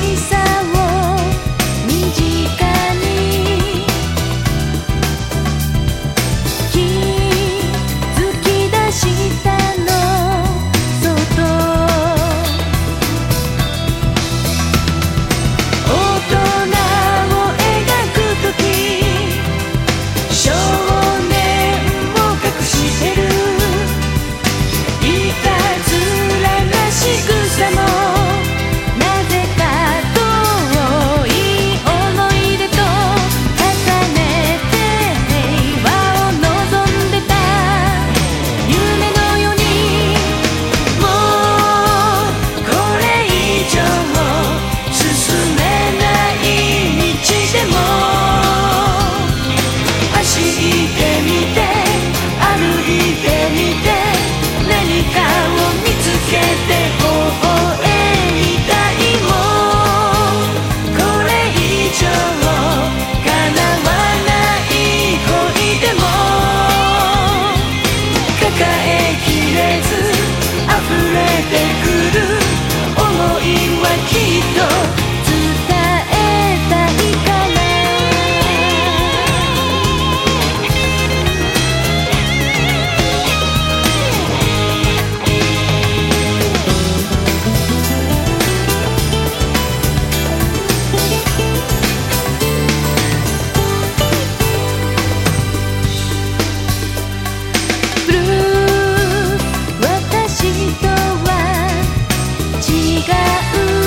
face through